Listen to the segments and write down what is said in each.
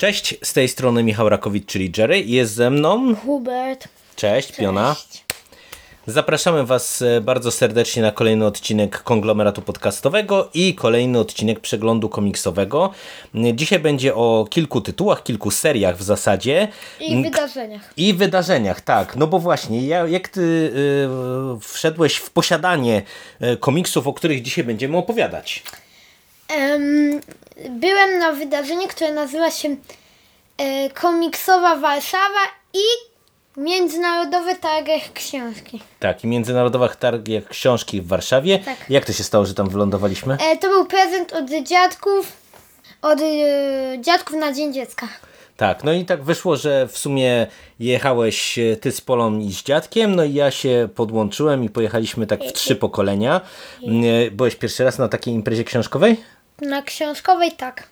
Cześć, z tej strony Michał Rakowicz, czyli Jerry. Jest ze mną. Hubert. Cześć, Piona. Zapraszamy Was e, bardzo serdecznie na kolejny odcinek konglomeratu podcastowego i kolejny odcinek przeglądu komiksowego. Dzisiaj będzie o kilku tytułach, kilku seriach w zasadzie. I wydarzeniach. I wydarzeniach, tak. No bo właśnie, jak ty y, wszedłeś w posiadanie e, komiksów, o których dzisiaj będziemy opowiadać? Um, byłem na wydarzeniu, które nazywa się e, Komiksowa Warszawa i Międzynarodowy Targ Książki. Tak, i Międzynarodowa Targ Książki w Warszawie. Tak. Jak to się stało, że tam wylądowaliśmy? E, to był prezent od dziadków, od e, dziadków na Dzień Dziecka. Tak, no i tak wyszło, że w sumie jechałeś e, ty z Polą i z dziadkiem, no i ja się podłączyłem i pojechaliśmy tak w trzy pokolenia. E, Byłeś pierwszy raz na takiej imprezie książkowej? Na książkowej tak.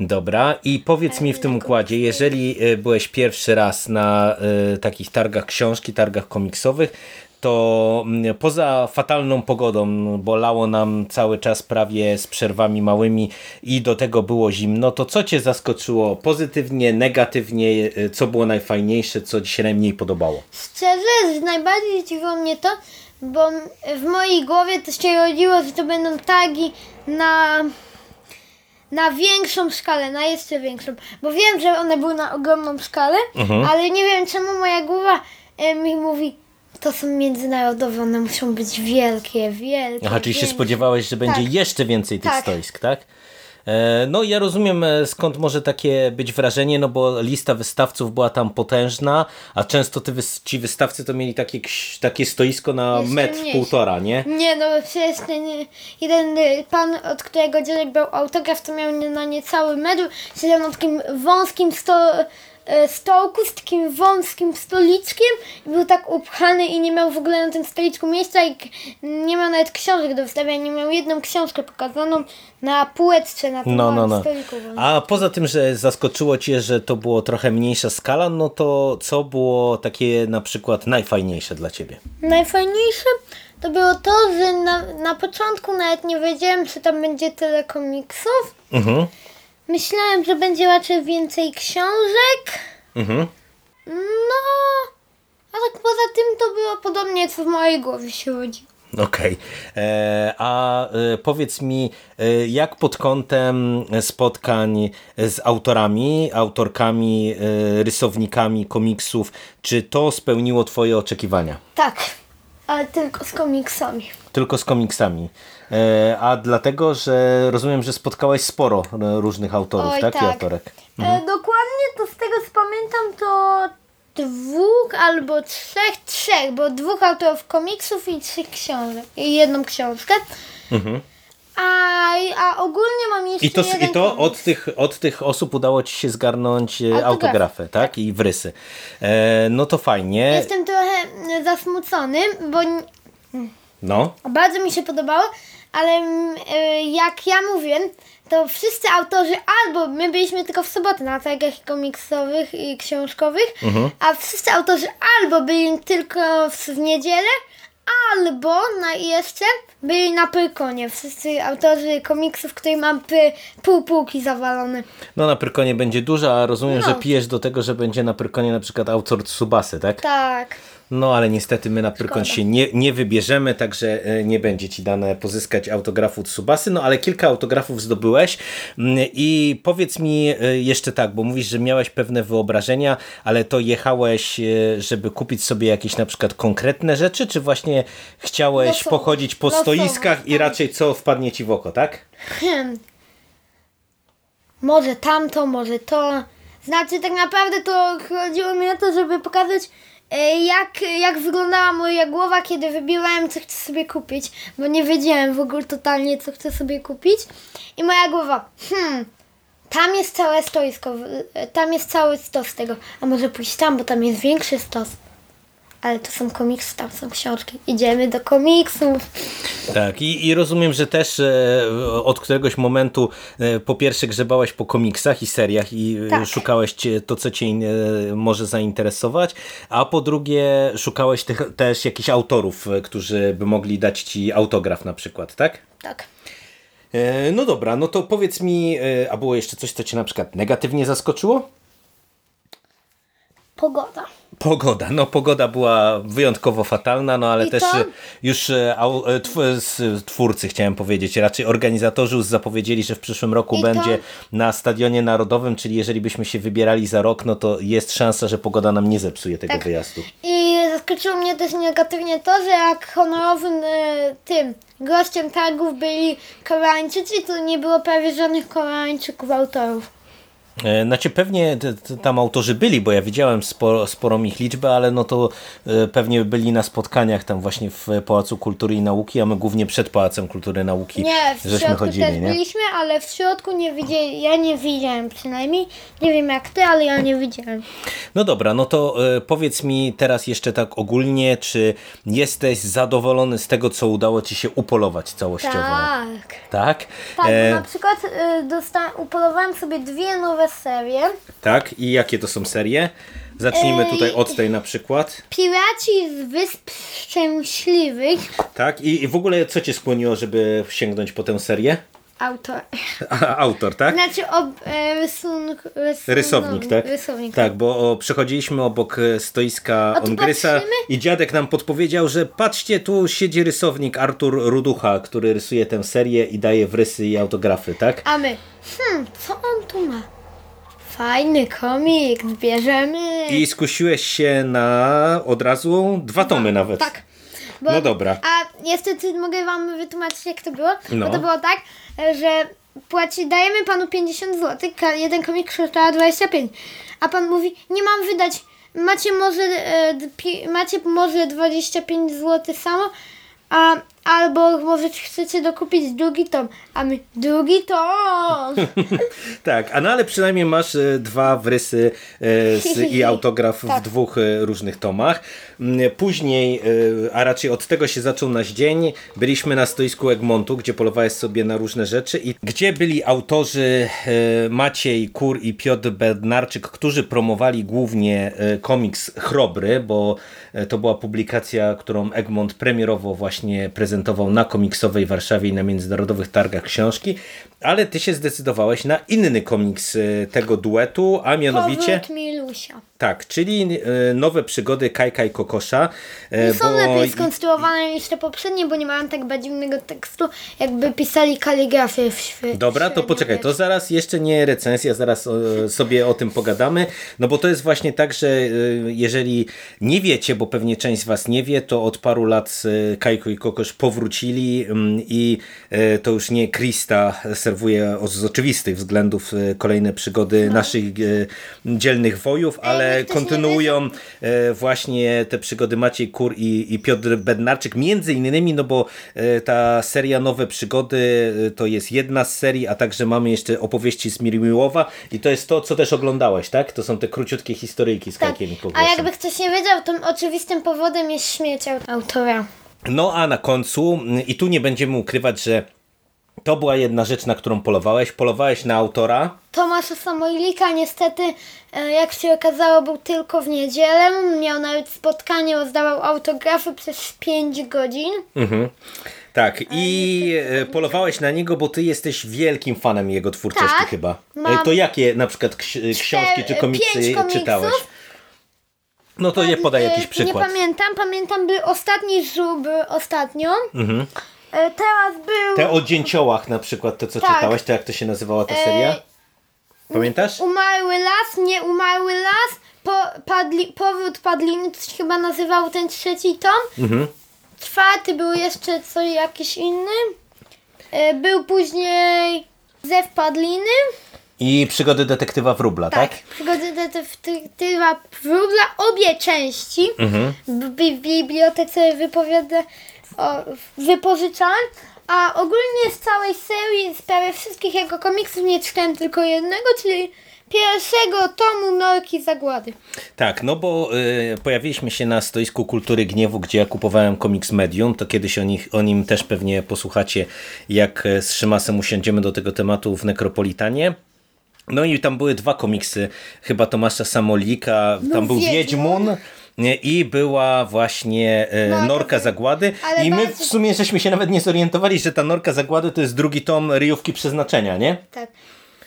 Dobra, i powiedz mi w tym układzie, jeżeli e, byłeś pierwszy raz na e, takich targach książki, targach komiksowych, to mm, poza fatalną pogodą, bo lało nam cały czas prawie z przerwami małymi i do tego było zimno, to co Cię zaskoczyło pozytywnie, negatywnie, e, co było najfajniejsze, co Ci się najmniej podobało? Szczerze, najbardziej dziwiło mnie to, bo w mojej głowie to się rodziło, że to będą targi na, na większą skalę, na jeszcze większą. Bo wiem, że one były na ogromną skalę, ale nie wiem czemu moja głowa e, mi mówi, to są międzynarodowe, one muszą być wielkie, wielkie. Aha, czyli się spodziewałeś, że będzie Tak. jeszcze więcej tych Tak. stoisk, tak? E, No ja rozumiem e, skąd może takie być wrażenie, no bo lista wystawców była tam potężna, a często ty, ci wystawcy to mieli takie, takie stoisko na Jeszcze metr, półtora, nie? Nie, no przecież ten y, jeden y, pan, od którego dziadek brał autograf, to miał nie- na niecały metr, siedział na takim wąskim sto, stołku z takim wąskim stoliczkiem i był tak upchany i nie miał w ogóle na tym stoliczku miejsca i nie miał nawet książek do wystawiania, nie miał jedną książkę pokazaną na półeczce na tym No, no, no. stoliku. A poza tym, że zaskoczyło cię, że to było trochę mniejsza skala, no to co było takie na przykład najfajniejsze dla ciebie? Najfajniejsze to było to, że na, na początku nawet nie wiedziałem, czy tam będzie tyle komiksów. Mhm. Myślałem, że będzie raczej więcej książek. Mhm. No, a tak poza tym to było podobnie, co w mojej głowie się rodzi. Okej. E, A e, powiedz mi, e, jak pod kątem spotkań z autorami, autorkami, rysownikami komiksów, czy to spełniło Twoje oczekiwania? Tak, ale tylko z komiksami. Tylko z komiksami. E, A dlatego, że rozumiem, że spotkałeś sporo e, różnych autorów, Oj, tak? I tak. autorek. E, dokładnie to z tego co pamiętam to dwóch albo trzech, trzech, bo dwóch autorów komiksów i trzech książek. I jedną książkę. A, a ogólnie mam jeszcze I to, i to od, tych, od tych osób udało Ci się zgarnąć e, autografy, Autografy, tak? I wrysy. E, No to fajnie. Jestem trochę e, zasmucony, bo No. Bardzo mi się podobało, ale mm, y, jak ja mówię, to wszyscy autorzy albo my byliśmy tylko w sobotę na targach komiksowych i książkowych, a wszyscy autorzy albo byli tylko w, w niedzielę, albo na jeszcze byli na Pyrkonie. Wszyscy autorzy komiksów, których mam py, pół półki zawalone. No na Pyrkonie będzie dużo, a rozumiem, No. że pijesz do tego, że będzie na Pyrkonie na przykład autor Tsubasy, tak? Tak. No ale niestety my na Pyrkon się nie, nie wybierzemy, także e, nie będzie Ci dane pozyskać autografu Tsubasy, no ale kilka autografów zdobyłeś Mm, i powiedz mi e, jeszcze tak, bo mówisz, że miałeś pewne wyobrażenia, ale to jechałeś, e, żeby kupić sobie jakieś na przykład konkretne rzeczy, czy właśnie chciałeś Losowo. pochodzić po Losowo, stoiskach i raczej co wpadnie Ci w oko, tak? Hmm. Może tamto, może to. Znaczy, tak naprawdę to chodziło mi o to, żeby pokazać, jak, jak wyglądała moja głowa, kiedy wybierałem, co chcę sobie kupić, bo nie wiedziałem w ogóle totalnie, co chcę sobie kupić. I moja głowa, hmm, tam jest całe stoisko, e, tam jest cały stos tego, a może pójść tam, bo tam jest większy stos. Ale to są komiksy, tam są książki. Idziemy do komiksów. Tak, i, i rozumiem, że też e, od któregoś momentu e, po pierwsze grzebałaś po komiksach i seriach i e, Tak. szukałeś to, co cię e, może zainteresować, a po drugie szukałeś tych, też jakichś autorów, e, którzy by mogli dać ci autograf na przykład, tak? Tak. E, no dobra, no to powiedz mi, a było jeszcze coś, co cię na przykład negatywnie zaskoczyło? Pogoda. Pogoda. No pogoda była wyjątkowo fatalna, no ale I też to? e, już e, e, twórcy, chciałem powiedzieć, raczej organizatorzy już zapowiedzieli, że w przyszłym roku I to? będzie na Stadionie Narodowym, czyli jeżeli byśmy się wybierali za rok, no to jest szansa, że pogoda nam nie zepsuje tego Tak. wyjazdu. I zaskoczyło mnie też negatywnie to, że jak honorowym tym gościem targów byli Koreańczycy, to nie było prawie żadnych Koreańczyków autorów. E, Znaczy pewnie tam autorzy byli, bo ja widziałem sporo, sporą ich liczbę, ale no to e, pewnie byli na spotkaniach tam właśnie w Pałacu Kultury i Nauki, a my głównie przed Pałacem Kultury i Nauki Nie, w żeśmy chodzili, też nie? byliśmy, ale w środku nie widzieli, ja nie widziałem przynajmniej. Nie wiem jak ty, ale ja nie widziałem. No dobra, no to e, powiedz mi teraz jeszcze tak ogólnie, czy jesteś zadowolony z tego, co udało ci się upolować całościowo? Tak. Tak? Tak, E, na przykład y, upolowałem sobie dwie nowe serie. tak, i jakie to są serie? Zacznijmy tutaj od tej na przykład. Piraci z Wysp Szczęśliwych. Tak, i, i w ogóle co cię skłoniło, żeby sięgnąć po tę serię? Autor. A, autor, tak? Znaczy ob, e, rysun, rysun, Rysownik, tak? Rysownik. Tak, bo o, przechodziliśmy obok e, stoiska Ongrysa i dziadek nam podpowiedział, że patrzcie, tu siedzi rysownik Artur Ruducha, który rysuje tę serię i daje wrysy i autografy, tak? A my, hmm, co on tu ma? Fajny komik, bierzemy. I skusiłeś się na od razu dwa tomy nawet. Tak. No dobra. A niestety mogę wam wytłumaczyć jak to było. No. Bo to było tak, że płaci, dajemy panu 50 zł, jeden komik kosztowała 25. A pan mówi, nie mam wydać. Macie może, e, macie może 25 zł samo, a, albo może chcecie dokupić drugi tom. A my, drugi tom! Tak, a no ale przynajmniej masz e, dwa wrysy e, i autograf w Tak. dwóch e, różnych tomach. Mm, Później, a raczej od tego się zaczął nasz dzień, byliśmy na stoisku Egmontu, gdzie polowałeś sobie na różne rzeczy i gdzie byli autorzy Maciej Kur i Piotr Bednarczyk, którzy promowali głównie komiks Chrobry, bo to była publikacja, którą Egmont premierowo właśnie prezentował na komiksowej Warszawie i na międzynarodowych targach książki, ale ty się zdecydowałeś na inny komiks e, tego duetu, a mianowicie Powrót Milusia. Tak, czyli e, nowe przygody Kajka i Kokosza. e, Nie są bo- lepiej skonstruowane niż te poprzednie, bo nie mają tak badziwnego tekstu, jakby pisali kaligrafię w świecie. Dobra, to poczekaj, to zaraz jeszcze nie recenzja, zaraz sobie o tym pogadamy, no bo to jest właśnie tak, że e, jeżeli nie wiecie, bo pewnie część z was nie wie, to od paru lat Kajko i Kokosz powrócili mm, i to już nie Krista serwuje z oczywistych względów kolejne przygody naszych e, dzielnych wojów, ale kontynuują e, właśnie te przygody Maciej Kur i, i Piotr Bednarczyk, między innymi, no bo e, ta seria Nowe Przygody e, to jest jedna z serii, a także mamy jeszcze opowieści z Mirmiłowa i to jest to, co też oglądałeś, tak? To są te króciutkie historyjki z Tak. Kajkiem i A jakby ktoś nie wiedział, to oczywistym powodem jest śmierć autora. No a na końcu, mm, i tu nie będziemy ukrywać, że to była jedna rzecz, na którą polowałeś. Polowałeś na autora, Tomasza Samojlika niestety, e, jak się okazało, był tylko w niedzielę. Miał nawet spotkanie, rozdawał autografy przez 5 godzin. Tak, i e, polowałeś na niego, bo ty jesteś wielkim fanem jego twórczości Tak, chyba. mam- E, To jakie na przykład ksi- książki czy e, komiksy czytałeś? No to je podaj E, jakiś przykład. Nie pamiętam, pamiętam, był ostatni żub e, ostatnio. Mhm. E, Teraz był Te o dzięciołach na przykład, to co Tak. czytałeś, to jak to się nazywała ta E, seria? Pamiętasz? Umarły las, nie umarły las, po, padli, powrót padliny, to się chyba nazywał ten trzeci tom. Mhm. Czwarty był jeszcze co jakiś inny. E, Był później Zew Padliny. I przygody detektywa Wróbla, tak? Tak, przygody detektywa Wróbla, obie części Mhm. w, bi- w bibliotece wypowiada, wypożyczałem. A ogólnie z całej serii, z prawie wszystkich jego komiksów nie czytałem tylko jednego, czyli pierwszego tomu Norki Zagłady. Tak, no bo y, pojawiliśmy się na stoisku Kultury Gniewu, gdzie ja kupowałem komiks Medium, to kiedyś o, nich, o nim też pewnie posłuchacie, jak e, z Szymasem usiądziemy do tego tematu w Nekropolitanie. No i tam były dwa komiksy, chyba Tomasza Samolika, tam był Wiedźmun. Wiedźmun i była właśnie e, No, Norka Zagłady ale i my bardzo- w sumie żeśmy się nawet nie zorientowali, że ta Norka Zagłady to jest drugi tom Ryjówki Przeznaczenia, nie? Tak.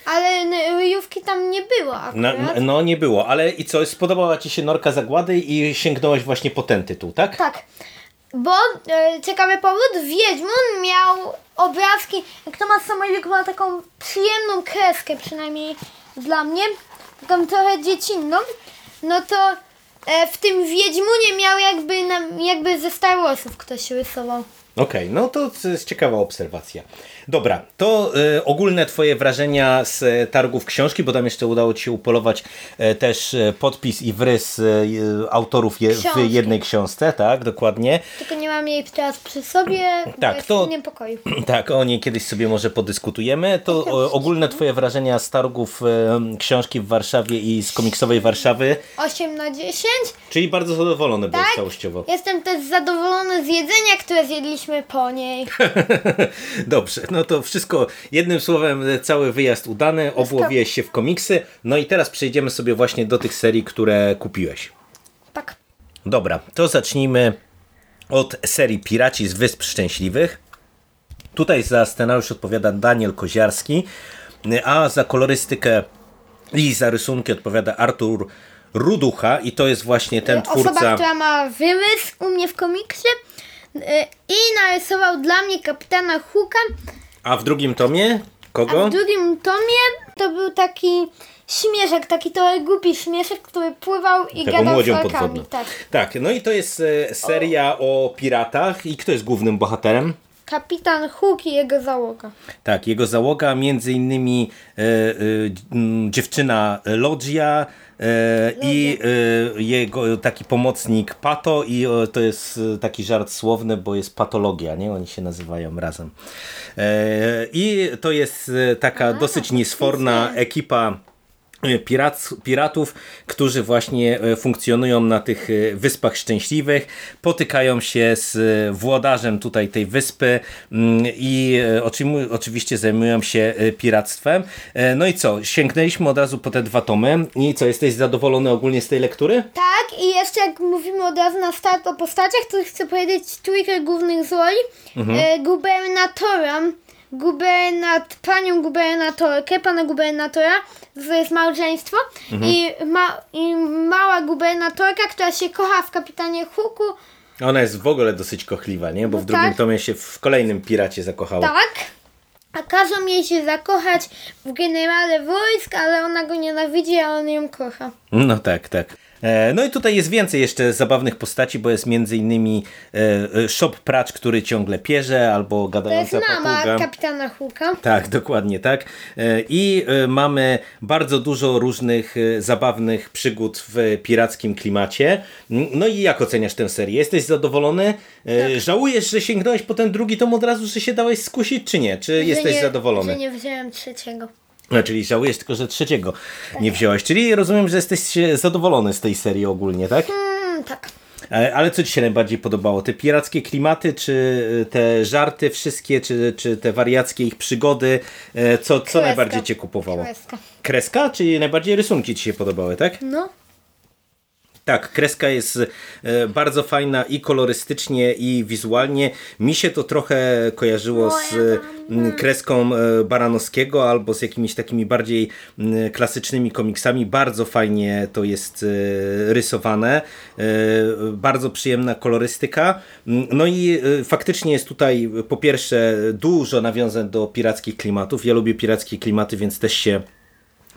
Ale n- ryjówki tam nie było No, akurat. no nie było, ale i co, spodobała Ci się Norka Zagłady i sięgnąłeś właśnie po ten tytuł, tak? Tak. Bo e, ciekawy powód, Wiedźmun miał obrazki, jak to ma Samolik ma taką przyjemną kreskę przynajmniej dla mnie, taką trochę dziecinną, no to e, w tym Wiedźmunie miał jakby, na, jakby ze Star Warsów ktoś rysował. Okej, no to jest ciekawa obserwacja. Dobra, to e, ogólne Twoje wrażenia z e, targów książki, bo tam jeszcze udało Ci się upolować e, też e, podpis i wrys e, autorów je, w jednej książce, tak, dokładnie. Tylko nie mam jej teraz przy sobie, Tak, jest to- w innym pokoju. Tak, o niej kiedyś sobie może podyskutujemy. To o, ogólne Twoje wrażenia z targów książki w Warszawie i z komiksowej Warszawy, 8 na 10. czyli bardzo zadowolony byłeś Tak. całościowo. Jestem też zadowolony z jedzenia, które zjedliśmy po niej. Dobrze, no to wszystko jednym słowem cały wyjazd udany, obłowiłeś się w komiksy, no i teraz przejdziemy sobie właśnie do tych serii, które kupiłeś. Tak. Dobra, to zacznijmy od serii Piraci z Wysp Szczęśliwych. Tutaj za scenariusz odpowiada Daniel Koziarski, a za kolorystykę i za rysunki odpowiada Artur Ruducha i to jest właśnie ten Osoba, twórca... która ma wyrys u mnie w komiksie i narysował dla mnie kapitana Hooka. A w drugim tomie? A Kogo? w drugim tomie to był taki śmieszek, taki trochę głupi śmieszek, który pływał i Taką gadał z orkami. Tak. tak, no i to jest e, seria o piratach i kto jest głównym bohaterem? Kapitan Hook i jego załoga. Tak, jego załoga, między innymi e, e, dziewczyna Logia e, i e, jego taki pomocnik Pato i e, to jest e, taki żart słowny, bo jest patologia, nie? Oni się nazywają razem. I to jest taka dosyć niesforna ekipa e, Pirac, piratów, którzy właśnie e, funkcjonują na tych e, Wyspach Szczęśliwych, potykają się z włodarzem tutaj tej wyspy mm, i oczywiście zajmują się piractwem. No i co, sięgnęliśmy od razu po te dwa tomy i co, jesteś zadowolony ogólnie z tej lektury? Tak, i jeszcze jak mówimy od razu na start o postaciach, to chcę powiedzieć trójkę głównych z roli. Mhm. Gubernatora, gubernat, panią gubernatorkę, pana gubernatora, to jest małżeństwo, Mhm. i, ma, i mała gubernatorka, która się kocha w kapitanie Hooku, Ona jest w ogóle dosyć kochliwa, nie? Bo w No drugim tak. tomie się w kolejnym piracie zakochała. tak, a każą jej się zakochać w generale wojsk, ale ona go nienawidzi, a on ją kocha. No tak, tak. E, No i tutaj jest więcej jeszcze zabawnych postaci, bo jest między innymi e, e, Shop Pracz, który ciągle pierze, albo To jest gadająca mama papuga. kapitana Hooka. Tak, dokładnie tak. I mamy bardzo dużo różnych zabawnych przygód w pirackim klimacie. No i jak oceniasz tę serię? Jesteś zadowolony? Tak. Żałujesz, że sięgnąłeś po ten drugi tom od razu, że się dałeś skusić, czy nie? Czy jesteś że nie, zadowolony? Że nie wziąłem trzeciego. No, czyli żałujesz tylko, że trzeciego nie wziąłeś. Czyli rozumiem, że jesteś e, zadowolony z tej serii ogólnie, tak? Mm, tak. E, Ale co Ci się najbardziej podobało? Te pirackie klimaty, czy e, te żarty wszystkie, czy, czy te wariackie ich przygody? E, Co, co Kreska. najbardziej Cię kupowało? Kreska. Kreska, czy najbardziej rysunki Ci się podobały, tak? No. Tak, kreska jest e, bardzo fajna i kolorystycznie, i wizualnie. Mi się to trochę kojarzyło z kreską e, Baranowskiego albo z jakimiś takimi bardziej klasycznymi komiksami. Bardzo fajnie to jest e, rysowane. Bardzo przyjemna kolorystyka. No i faktycznie jest tutaj po pierwsze dużo nawiązań do pirackich klimatów. Ja lubię pirackie klimaty, więc też się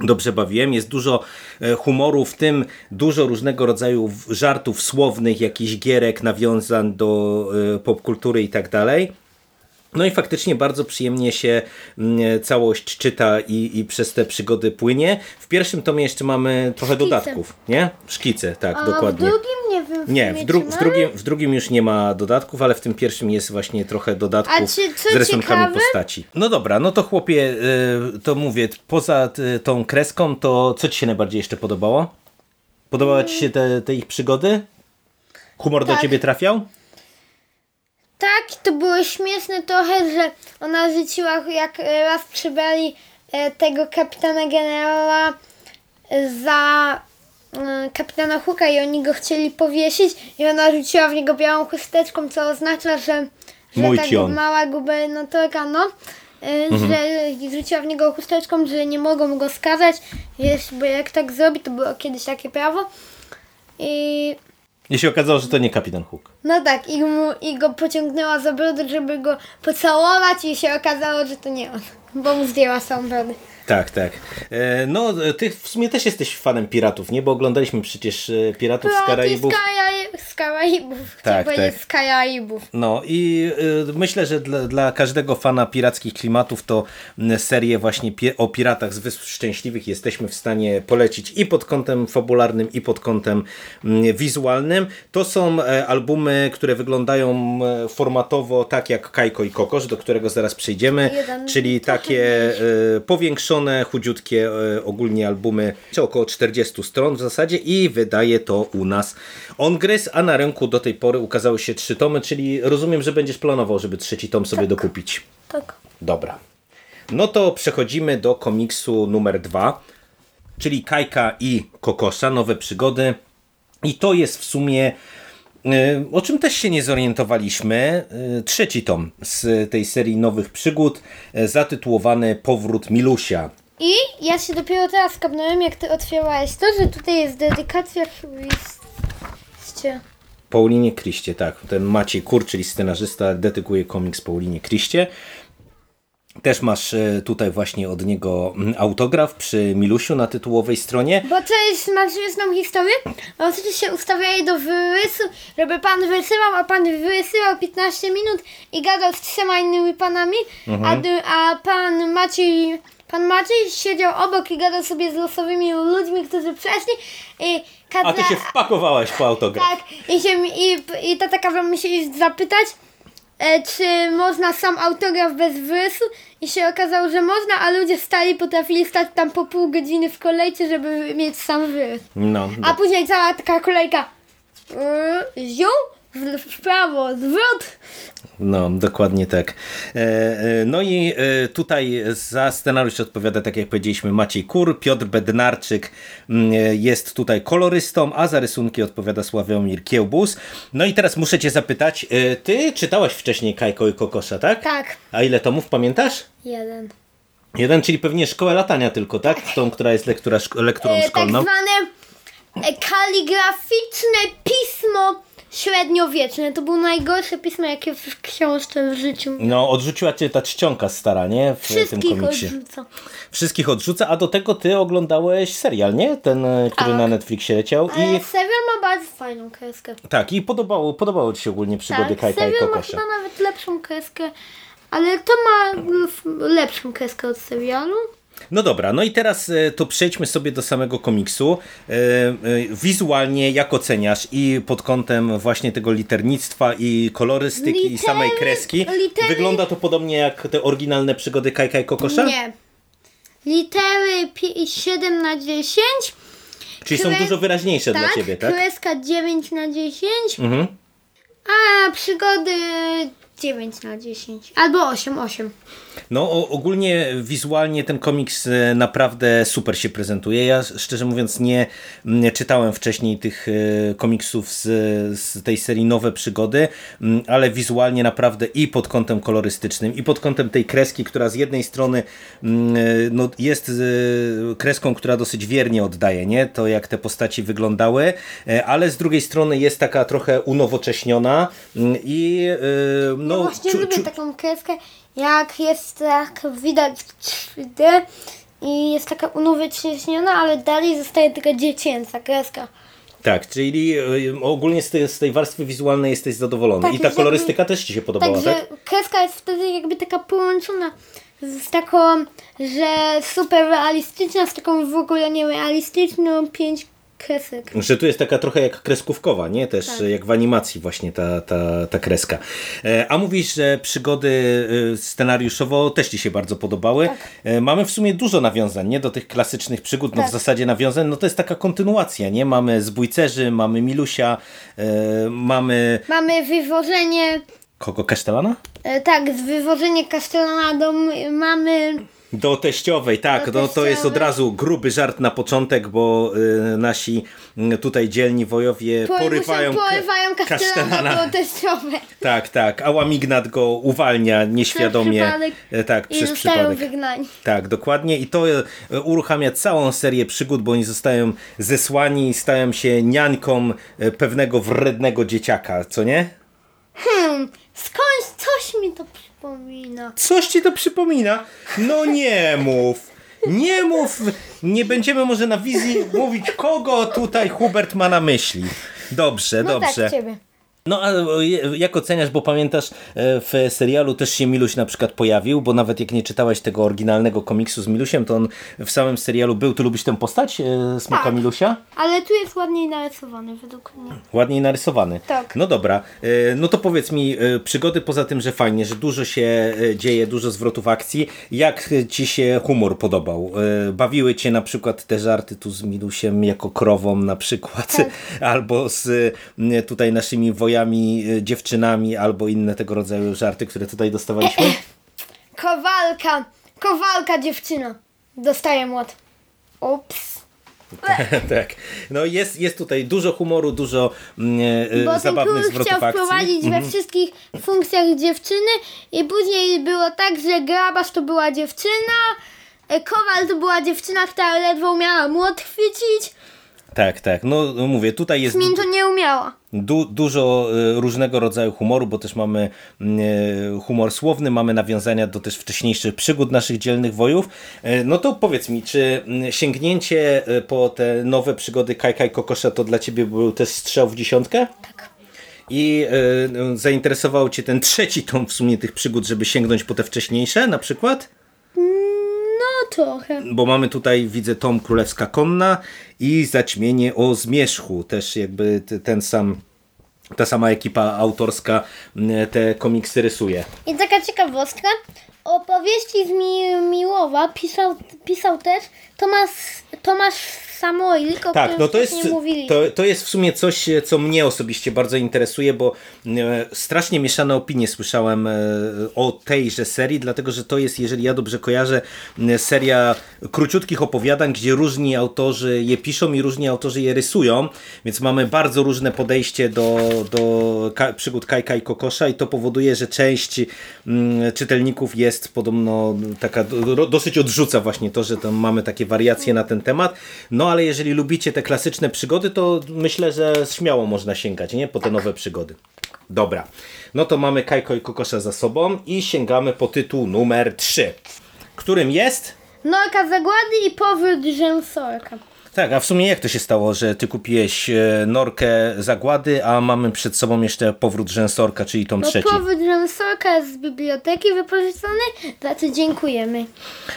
dobrze bawiłem. Jest dużo e, humoru, w tym dużo różnego rodzaju żartów słownych, jakichś gierek, nawiązań do e, popkultury i tak dalej. No i faktycznie bardzo przyjemnie się mm, całość czyta i, i przez te przygody płynie. W pierwszym tomie jeszcze mamy trochę Szkice. dodatków, nie? Szkice, tak, A dokładnie. w drugim nie wiem. W Nie, w, dru- w, drugim, w drugim już nie ma dodatków, ale w tym pierwszym jest właśnie trochę dodatków czy- z rysunkami ciekawe- postaci. No dobra, no to chłopie, y, to mówię, poza y, tą kreską, to co Ci się najbardziej jeszcze podobało? Podobały Ci się te, te ich przygody? Humor do Tak. Ciebie trafiał? Tak, to było śmieszne trochę, że ona rzuciła, jak raz przybrali e, tego kapitana generała za e, kapitana Huka i oni go chcieli powiesić i ona rzuciła w niego białą chusteczką, co oznacza, że, że Mój ta cion. mała gubernatorka, no, e, Mhm. że rzuciła w niego chusteczką, że nie mogą go skazać, wiesz, bo jak tak zrobi, to było kiedyś takie prawo. I I się okazało, że to nie kapitan Hook. No tak, i, mu, i go pociągnęła za brodę, żeby go pocałować i się okazało, że to nie on, bo mu zdjęła całą brodę. Tak, tak. E, No, ty w sumie też jesteś fanem piratów, nie? Bo oglądaliśmy przecież e, Piratów z Karaibów. Z, Karaib- z Karaibów. Tak, Tak, z Karaibów. No i y, myślę, że dla, dla każdego fana pirackich klimatów to serię właśnie o piratach z Wysp Szczęśliwych jesteśmy w stanie polecić i pod kątem fabularnym, i pod kątem wizualnym. To są e, które wyglądają e, formatowo tak jak Kajko i Kokosz, do którego zaraz przejdziemy, Jeden czyli takie e, powiększone, chudziutkie e, ogólnie albumy, czy około 40 stron w zasadzie i wydaje to u nas Ongres, a na rynku do tej pory ukazały się trzy tomy, czyli rozumiem, że będziesz planował, żeby trzeci tom sobie dokupić. Tak. Dobra. No to przechodzimy do komiksu numer dwa, czyli Kajka i Kokosza, nowe przygody. I to jest w sumie, o czym też się nie zorientowaliśmy, y, trzeci tom z tej serii nowych przygód, y, zatytułowany Powrót Milusia. I ja się dopiero teraz skapnąłem, jak ty otwierałeś to, że tutaj jest dedykacja liście. Paulinie Kriście, tak. Ten Maciej Kur, czyli scenarzysta, dedykuje komiks Paulinie Kriście. Też masz y, tutaj właśnie od niego mm, autograf przy Milusiu na tytułowej stronie. Bo to jest, masz śmieszną historię, się ustawiali do wyrysu, żeby pan wyrysował, a pan wyrysował 15 minut i gadał z trzema innymi panami, a, d- a pan Maciej, pan Maciej siedział obok i gadał sobie z losowymi ludźmi, którzy przeszli i A ty się wpakowałaś po autograf. Tak, i, się, i, i tata kazał mi się iść zapytać, e, czy można sam autograf bez wyrysu i się okazało, że można, a ludzie stali, potrafili stać tam po pół godziny w kolejce, żeby mieć sam wyrys. No, A później cała taka kolejka. Yy, ziół, w, w prawo, zwrot. No, dokładnie tak. E, e, No i e, tutaj za scenariusz odpowiada, tak jak powiedzieliśmy, Maciej Kur, Piotr Bednarczyk mm, jest tutaj kolorystą, a za rysunki odpowiada Sławomir Kiełbus. No i teraz muszę cię zapytać, ty czytałaś wcześniej Kajko i Kokosza, tak? Tak, A ile tomów pamiętasz? jeden. Jeden, czyli pewnie szkołę latania tylko, tak? Tą, która jest lektura, szko- lekturą E, tak szkolną. zwane e, kaligraficzne pismo średniowieczne. To było najgorsze pismo, jakie w książce w życiu. No, odrzuciła cię ta czcionka stara, nie? W tym Wszystkich komiksie. odrzuca. Wszystkich odrzuca, a do tego ty oglądałeś serial, nie? Ten, e, który Tak. na Netflixie leciał. Ale I serial ma bardzo fajną kreskę. tak, i podobało, podobało ci się ogólnie przygody Tak, Kajka i serial ma Kokosza. chyba nawet lepszą kreskę. Ale to ma lepszą kreskę od serialu. No dobra, no i teraz e, to przejdźmy sobie do samego komiksu. E, e, Wizualnie jak oceniasz i pod kątem właśnie tego liternictwa i kolorystyki i Litery- samej kreski. litery- Wygląda to podobnie jak te oryginalne przygody Kajka i Kokosza? Nie. Litery pi- 7 na 10. Czyli są dużo wyraźniejsze tak, dla ciebie, tak? kreska 9 na 10. Mhm. A przygody 9 na 10. Albo 8, 8. No ogólnie wizualnie ten komiks e, naprawdę super się prezentuje. Ja szczerze mówiąc nie, nie czytałem wcześniej tych e, komiksów z, z tej serii Nowe Przygody, ale wizualnie naprawdę i pod kątem kolorystycznym i pod kątem tej kreski, która z jednej strony e, no, jest kreską, która dosyć wiernie oddaje, nie? To jak te postaci wyglądały, ale z drugiej strony jest taka trochę unowocześniona i no, No właśnie czu- lubię czu- taką kreskę, jak jest tak widać w 3D i jest taka unowocześniona, ale dalej zostaje taka dziecięca kreska. Tak, czyli y, ogólnie z tej, z tej warstwy wizualnej jesteś zadowolony. Tak, I ta kolorystyka też Ci się podobała, Także tak? kreska jest wtedy jakby taka połączona z taką, że super realistyczna, z taką w ogóle nierealistyczną, pięć kresek. Że tu jest taka trochę jak kreskówkowa, nie? Też Tak. jak w animacji właśnie ta, ta, ta kreska. E, A mówisz, że przygody y, scenariuszowo też Ci się bardzo podobały. E, Mamy w sumie dużo nawiązań, nie? Do tych klasycznych przygód, no w Tak. zasadzie nawiązań, no to jest taka kontynuacja, nie? Mamy Zbójcerzy, mamy Milusia, e, mamy... Mamy wywożenie, Kogo? Kasztelana? tak, wywożenie kasztelana do, mamy Do teściowej, tak. Do no, to jest od teściowej. razu gruby żart na początek, bo y, nasi y, tutaj dzielni wojowie porywają, Porywają, kasztelana do teściowej. Tak, tak. A Łamignat go uwalnia nieświadomie. przypadek. E, Tak, I przez zostają przypadek. wygnani. Tak, dokładnie. I to e, uruchamia całą serię przygód, bo oni zostają zesłani i stają się niańką e, pewnego wrednego dzieciaka, co nie? Hmm, skądś coś mi to przypomina. Coś ci to przypomina? No nie mów. Nie mów. Nie będziemy może na wizji mówić, kogo tutaj Hubert ma na myśli. Dobrze, No dobrze. tak, ciebie. No a jak oceniasz, bo pamiętasz e, w serialu też się Miluś na przykład pojawił, bo nawet jak nie czytałeś tego oryginalnego komiksu z Milusiem, to on w samym serialu był. Ty lubisz tę postać e, Smoka Tak. Milusia? Ale tu jest ładniej narysowany według mnie. Ładniej narysowany. Tak. No dobra, e, no to powiedz mi, przygody poza tym, że fajnie, że dużo się dzieje, dużo zwrotów akcji, jak ci się humor podobał? Bawiły cię na przykład te żarty tu z Milusiem jako krową na przykład, Tak. albo z tutaj naszymi wojami, e, dziewczynami, albo inne tego rodzaju żarty, które tutaj dostawaliśmy? Kowalka, kowalka dziewczyna. Dostaje młot. Ups. tak. No jest, jest tutaj dużo humoru, dużo mm, e, Bo ten zabawnych król zwrotów chciał akcji. wprowadzić Mhm. we wszystkich funkcjach dziewczyny i później było tak, że grabarz to była dziewczyna, e, kowal to była dziewczyna, która ledwo umiała młot chwycić, Tak, tak. No no mówię, tutaj jest nie umiała. Du dużo y, różnego rodzaju humoru, bo też mamy y, humor słowny, mamy nawiązania do też wcześniejszych przygód naszych dzielnych wojów. Y, No to powiedz mi, czy y, sięgnięcie po te nowe przygody Kajka i Kokosza to dla ciebie był też strzał w dziesiątkę? Tak. I no, zainteresował cię ten trzeci tom w sumie tych przygód, żeby sięgnąć po te wcześniejsze na przykład? Trochę. Bo mamy tutaj, widzę, tom Królewska Konna i Zaćmienie o Zmierzchu. Też jakby ten sam, ta sama ekipa autorska te komiksy rysuje. I taka ciekawostka, opowieści z Mi Miłowa pisał, pisał też Tomasz, Tomasz Samoilik, o Tak, którym no to jest, mówiliśmy. to, to jest w sumie coś, co mnie osobiście bardzo interesuje, bo e, strasznie mieszane opinie słyszałem e, o tejże serii, dlatego że to jest, jeżeli ja dobrze kojarzę, seria króciutkich opowiadań, gdzie różni autorzy je piszą i różni autorzy je rysują, więc mamy bardzo różne podejście do, do przygód Kajka i Kokosza i to powoduje, że część czytelników jest podobno taka, do, dosyć odrzuca właśnie to, że tam mamy takie wariacje na ten temat, no ale jeżeli lubicie te klasyczne przygody, to myślę, że śmiało można sięgać, nie? Po te nowe przygody. Dobra, no to mamy Kajko i Kokosza za sobą i sięgamy po tytuł numer 3, którym jest... Norka Zagłady i powrót Rzęsorka. Tak, a w sumie jak to się stało, że ty kupiłeś e, Norkę Zagłady, a mamy przed sobą jeszcze powrót Rzęsorka, czyli tom Bo trzeci. powrót Rzęsorka z biblioteki wypożyczony, za co dziękujemy.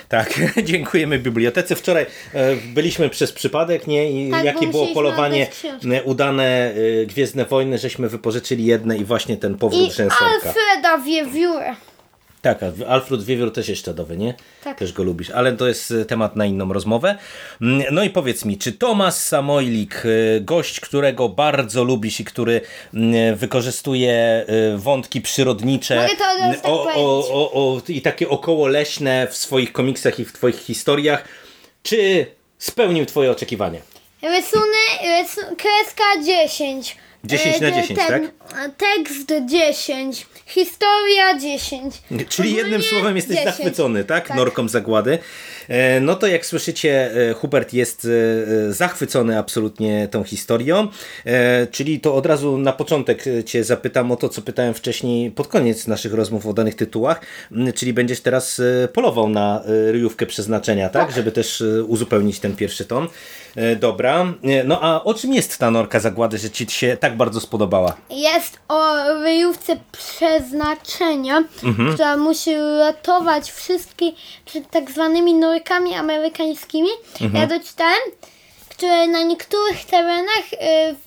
Tak, dziękujemy bibliotece. Wczoraj e, byliśmy przez przypadek, nie? I Tak, jakie było polowanie e, udane Gwiezdne Wojny, żeśmy wypożyczyli jedne i właśnie ten powrót I Rzęsorka. Alfreda Wiewióra. Tak, Alfred Wiewiór też jest czadowy, nie? Tak. Też go lubisz, ale to jest e, temat na inną rozmowę. Mm, No i powiedz mi, czy Tomasz Samojlik, e, gość, którego bardzo lubisz i który mm, wykorzystuje e, wątki przyrodnicze razu tak o, o, o, i takie okołoleśne w swoich komiksach i w twoich historiach, czy spełnił twoje oczekiwania? Rysunek, rysu, kreska 10. 10 na E, 10, ten, Tekst 10. Historia 10. Czyli Ogólnie jednym słowem jesteś 10. zachwycony, tak? Tak. Norką zagłady. E, No to jak słyszycie, e, Hubert jest e, e, zachwycony absolutnie tą historią. E, Czyli to od razu na początek e, cię zapytam o to, co pytałem wcześniej pod koniec naszych rozmów o danych tytułach. M, Czyli będziesz teraz e, polował na e, ryjówkę przeznaczenia, tak? Żeby też e, uzupełnić ten pierwszy tom. E, Dobra. E, No a o czym jest ta Norka Zagłady, że ci się tak bardzo spodobała? Jest o ryjówce przeznaczenia, Mhm. która musi ratować wszystkich przed tak zwanymi norkami amerykańskimi. Mhm. Ja doczytałem, które na niektórych terenach,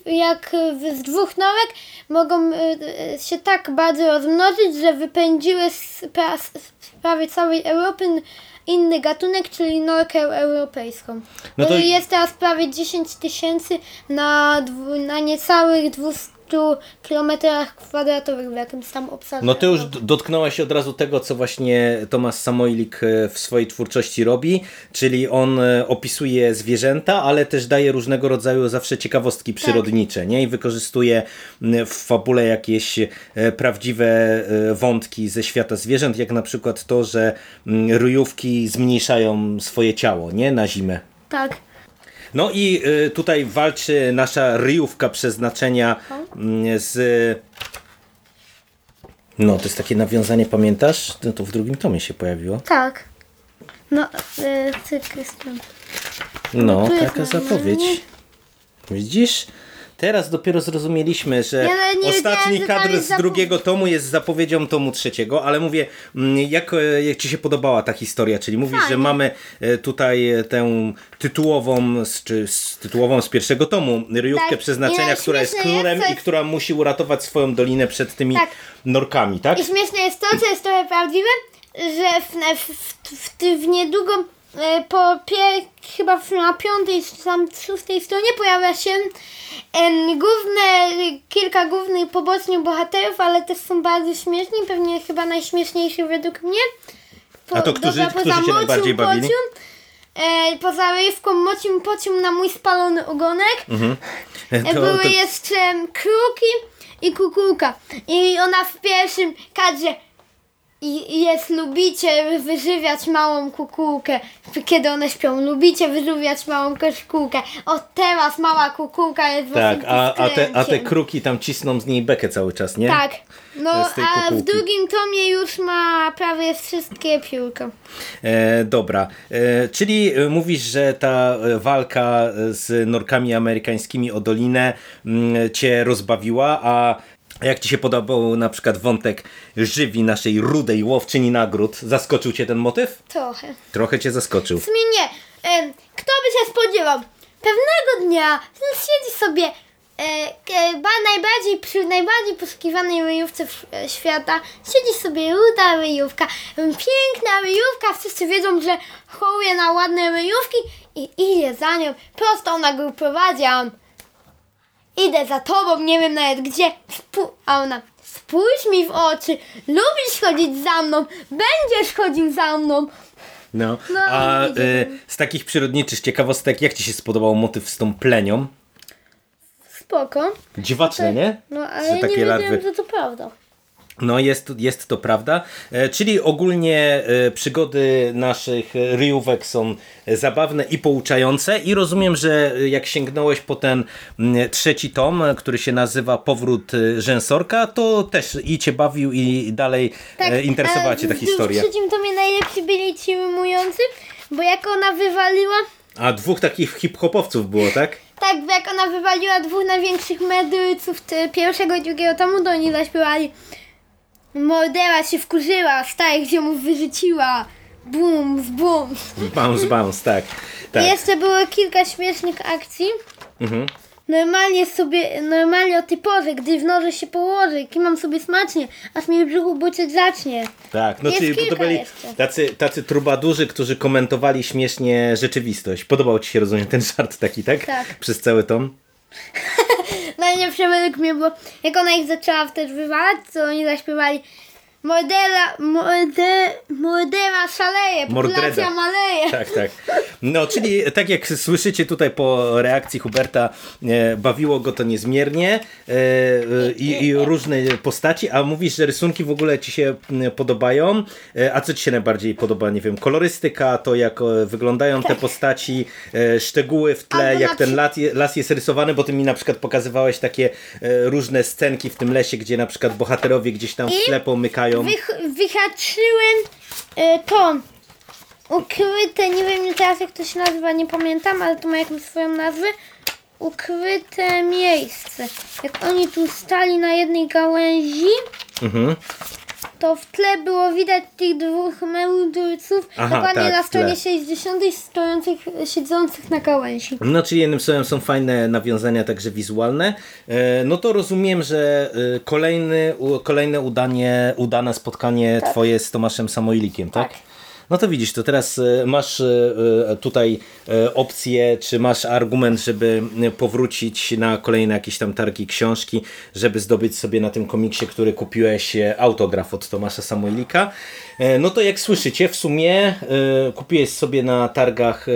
y, jak z dwóch norek, mogą y, y, się tak bardzo rozmnożyć, że wypędziły z, pra- z prawie całej Europy inny gatunek, czyli norkę europejską. No to- Jest teraz prawie 10 tysięcy na, na niecałych 200 kilometrach kwadratowych w jakimś tam obszarze. No ty już dotknąłeś od razu tego, co właśnie Tomasz Samoilik e, w swojej twórczości robi, czyli on e, opisuje zwierzęta, ale też daje różnego rodzaju zawsze ciekawostki przyrodnicze, nie? I wykorzystuje w fabule jakieś e, prawdziwe wątki ze świata zwierząt, jak na przykład to, że ryjówki zmniejszają swoje ciało, nie? Na zimę. Tak. No i y, tutaj walczy nasza ryjówka przeznaczenia mm, z... No, to jest takie nawiązanie, pamiętasz? No to w drugim tomie się pojawiło. Tak. No, yy, Krystian. No, jest taka nawiązanie. zapowiedź. Widzisz? Teraz dopiero zrozumieliśmy, że Ja nie ostatni że kadr z drugiego tomu jest zapowiedzią tomu trzeciego, ale mówię, mm, jak, e, jak Ci się podobała ta historia? Czyli mówisz, że Fajnie. mamy e, tutaj e, tę tytułową, z, czy z tytułową z pierwszego tomu, ryjówkę Tak. przeznaczenia, która jest królem jest, i która musi uratować swoją dolinę przed tymi Tak. norkami, tak? I śmieszne jest to, co jest trochę prawdziwe, że w, w, w, w, niedługo po pie, chyba na piątej czy tam szóstej stronie pojawia się główne, kilka głównych pobocznych bohaterów, ale też są bardzo śmieszni, pewnie chyba najśmieszniejsi według mnie. Po, A to którzy- dobra, którzy poza Mocią najbardziej bawili? Pocium, E, poza rywką mocim pocium na mój spalony ogonek. E, To- Były to- jeszcze kruki i kukułka. I ona w pierwszym kadrze i jest lubicie wyżywiać małą kukułkę, kiedy one śpią. Lubicie wyżywiać małą kukułkę. O teraz mała kukułka jest Tak, a, a, te, a te kruki tam cisną z niej bekę cały czas, nie? Tak. No, tej a w drugim tomie już ma prawie wszystkie piórka. E, dobra, e, czyli e, mówisz, że ta e, walka z norkami amerykańskimi o Dolinę mm, cię rozbawiła, a jak ci się podobał na przykład wątek żywi naszej rudej łowczyni nagród? Zaskoczył cię ten motyw? Trochę. Trochę cię zaskoczył. W sumie nie. Kto by się spodziewał? Pewnego dnia siedzi sobie e, e, ba, najbardziej przy najbardziej poszukiwanej ryjówce e, świata. Siedzi sobie ruda ryjówka. Piękna ryjówka. Wszyscy wiedzą, że hołuje na ładne ryjówki i idzie za nią. Prosto ona go prowadzi, a on idę za tobą, nie wiem nawet gdzie. Spó- a ona spójrz mi w oczy. Lubisz chodzić za mną. Będziesz chodził za mną. No. No, A e, z takich przyrodniczych ciekawostek, jak ci się spodobał motyw z tą plenią? Spoko. Dziwaczne, nie? No, Że ale nie takie wiedziałem, larwy. że to prawda. No jest, jest to prawda, E, czyli ogólnie e, przygody naszych ryjówek są e, zabawne i pouczające i rozumiem, że jak sięgnąłeś po ten trzeci tom, który się nazywa Powrót Rzęsorka, to też i cię bawił i dalej e, interesowała cię ta historia. W trzecim tomie najlepsi byli ci rymujący, bo jak ona wywaliła, A dwóch takich hip-hopowców było, tak? tak, bo jak ona wywaliła dwóch największych mędrców t- pierwszego i drugiego tomu, to oni zaśpiewali Mordera się wkurzyła, starych ziomów wyrzuciła, bum, bum. Bounce, bounce, tak. I tak. jeszcze było kilka śmiesznych akcji. Mhm. Normalnie sobie, normalnie o tej porze, gdy w noże się położy, kimam sobie smacznie, aż mi w brzuchu buczeć zacznie. Tak, no Jest czyli to kilka byli jeszcze. tacy, tacy trubadurzy, którzy komentowali śmiesznie rzeczywistość. Podobał ci się, rozumiem, ten żart taki, tak? Tak. Przez cały tom? Najlepsze według mnie było, jak ona ich zaczęła wtedy wywalać, to oni zaśpiewali Mordera, morde, mordera szaleje, populacja Mordreda. maleje. Tak, tak. No, czyli tak jak słyszycie tutaj po reakcji Huberta, e, bawiło go to niezmiernie e, e, i, i różne postaci, a mówisz, że rysunki w ogóle ci się m, podobają. E, a co ci się najbardziej podoba? Nie wiem, kolorystyka, to jak e, wyglądają te postaci, e, szczegóły w tle, Tak. Albo jak na ten las, je- las jest rysowany, bo ty mi na przykład pokazywałeś takie e, różne scenki w tym lesie, gdzie na przykład bohaterowie gdzieś tam w tle pomykają. Wych, wyhaczyłem e, to ukryte, nie wiem teraz jak to się nazywa, nie pamiętam, ale to ma jakąś swoją nazwę. Ukryte miejsce. Jak oni tu stali na jednej gałęzi, Mhm. To w tle było widać tych dwóch mędrców, Aha, dokładnie tak, na stronie 60 stojących, siedzących na gałęzi. No, czyli jednym słowem są fajne nawiązania także wizualne. E, No to rozumiem, że e, kolejny, kolejne udanie, udane spotkanie Tak. twoje z Tomaszem Samoilikiem, tak? Tak. No to widzisz, to teraz e, masz e, e, tutaj opcję, czy masz argument, żeby powrócić na kolejne jakieś tam targi książki, żeby zdobyć sobie na tym komiksie, który kupiłeś autograf od Tomasza Samuelika. No to jak słyszycie, w sumie kupiłeś sobie na targach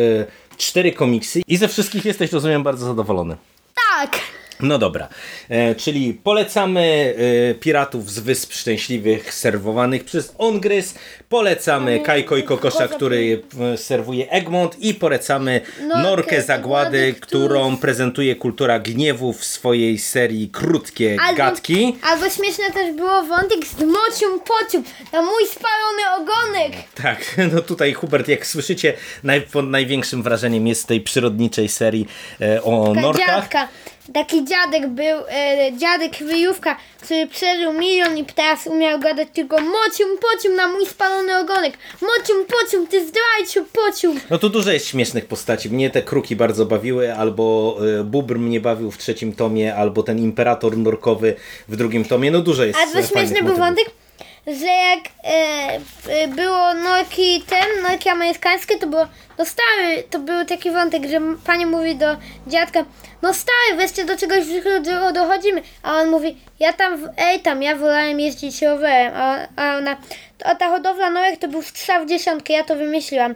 cztery komiksy i ze wszystkich jesteś, rozumiem, bardzo zadowolony. Tak! No dobra, e, czyli polecamy e, Piratów z Wysp Szczęśliwych serwowanych przez Ongryz, polecamy Kajko i Kokosza, który e, serwuje Egmont i polecamy Norkę Norkę Zagłady, którą prezentuje Kultura Gniewu w swojej serii Krótkie Gadki. albo śmieszne też było wątek z mocią pocią na mój spalony ogonek. Tak, no tutaj Hubert, jak słyszycie, naj, pod największym wrażeniem jest tej przyrodniczej serii e, o Taka norkach. dziadka. Taki dziadek był, e, dziadek kryjówka, który przeżył milion i teraz umiał gadać tylko mocią pocią na mój spalony ogonek. Mocią pocią, ty zdrajciu pocią. No tu dużo jest śmiesznych postaci. Mnie te kruki bardzo bawiły, albo y, Bubr mnie bawił w trzecim tomie, albo ten Imperator Nurkowy w drugim tomie. No dużo jest A e, to śmieszny był wątek, że jak e, e, było norki ten, norki amerykańskie, to było, no stary, to był taki wątek, że pani mówi do dziadka, no stary, wreszcie do czegoś do- dochodzimy, a on mówi, ja tam, ej tam, ja wolałem jeździć rowerem, a, a ona, a ta hodowla norek to był strzał w dziesiątkę, ja to wymyśliłam.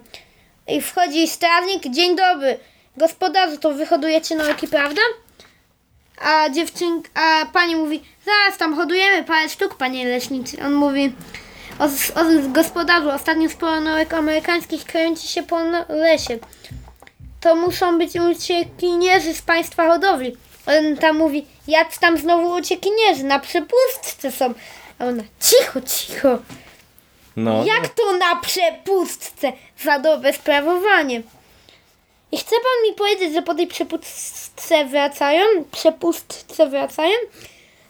I wchodzi strażnik, dzień dobry, gospodarzu, to wyhodujecie norki, prawda? A dziewczynka, a pani mówi, zaraz tam hodujemy parę sztuk, panie leśnicy. On mówi, o, o gospodarzu, ostatnio sporo norek amerykańskich kręci się po no- lesie. To muszą być uciekinierzy z państwa hodowli. On tam mówi, jak tam znowu uciekinierzy, na przepustce są. A ona, cicho, cicho. No, Jak to na przepustce? Za dobre sprawowanie. I chce pan mi powiedzieć, że po tej przepustce wracają? Przepustce wracają?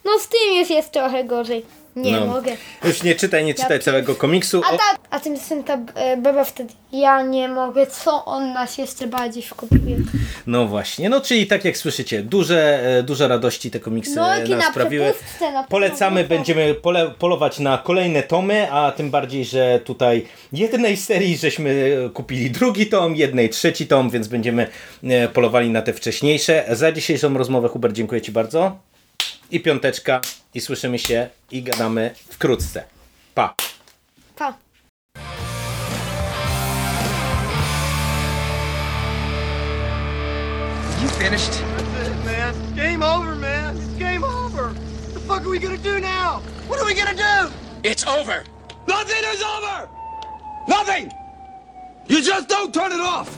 No z tym już jest trochę gorzej. Nie no. mogę. Już nie czytaj, nie czytaj Ja całego komiksu. A, O, ta, a tymczasem ta e, baba wtedy, ja nie mogę, co on nas jeszcze bardziej wkopuje. no właśnie, no czyli tak jak słyszycie, duże, e, duże radości te komiksy Norki nam na sprawiły. przepustce, na Polecamy, będziemy pole, polować na kolejne tomy, a tym bardziej, że tutaj jednej serii żeśmy kupili drugi tom, jednej trzeci tom, więc będziemy e, polowali na te wcześniejsze. Za dzisiejszą rozmowę Hubert dziękuję Ci bardzo. I piąteczka, i słyszymy się, i gadamy wkrótce. Pa! Pa. You finished? That's it, man. Game over, man. It's game over. What the fuck are we gonna do now? What are we gonna do? It's over. Nothing is over! Nothing! You just don't turn it off!